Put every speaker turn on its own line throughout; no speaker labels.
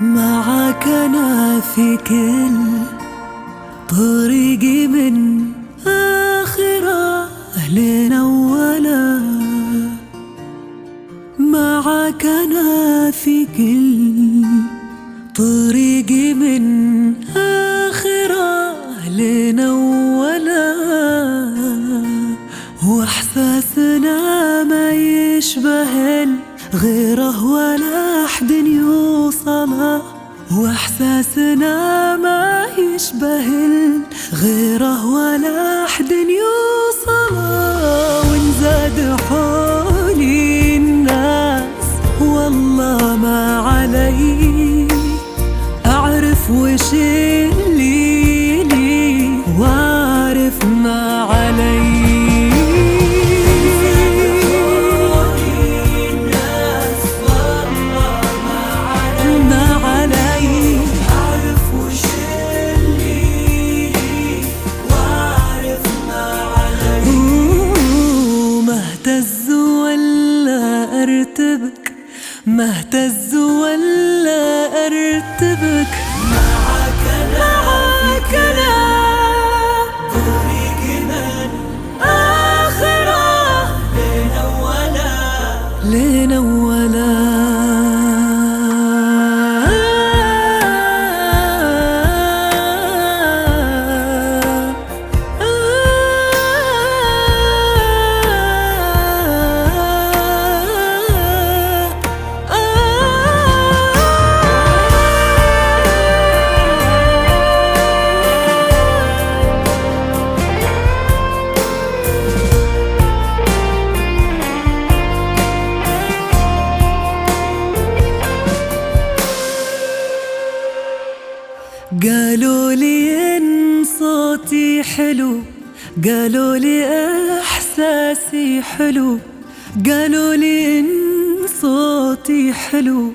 معك أنا في كل طريقي من آخرة لأولا معك أنا في كل طريقي من آخرة لأولا وإحساسنا ما يشبه غيره ولا أحد يوصله وإحساسنا ما يشبه غيره ولا أحد يوصله وانزاد حولي الناس والله ما علي. أعرف وش اللي لي
وأعرف ما علي.
أرتبك ما اهتز ولا أرتبك؟
معك أنا
معك أنا
طريقي من
اخره
بين ولا
لين ولا قالوا لي إن صوتي حلو قالوا لي إحساسي حلو قالوا لي إن صوتي حلو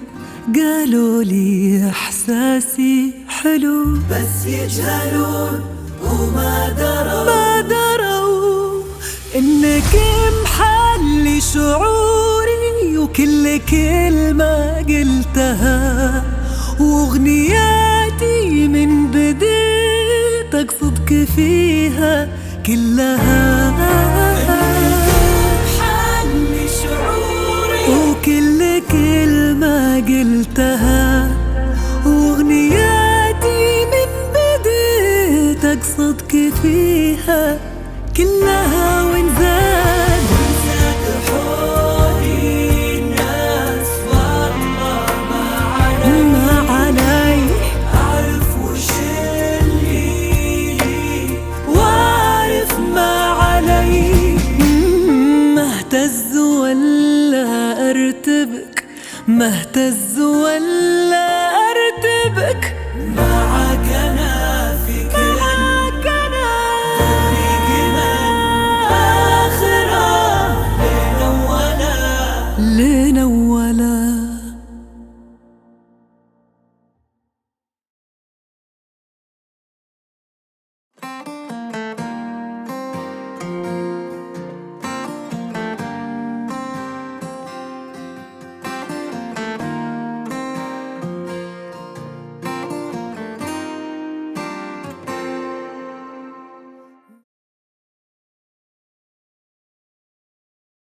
قالوا لي إحساسي حلو.
بس يجهلون وما دروا.
ما دروا انك محلي شعوري وكل كلمة قلتها واغنياتي فيها كلها.
حل شعوري
وكل كلمة قلتها وأغنياتي من بديت اقصدك فيها. ولا ارتبك ما اهتز ولا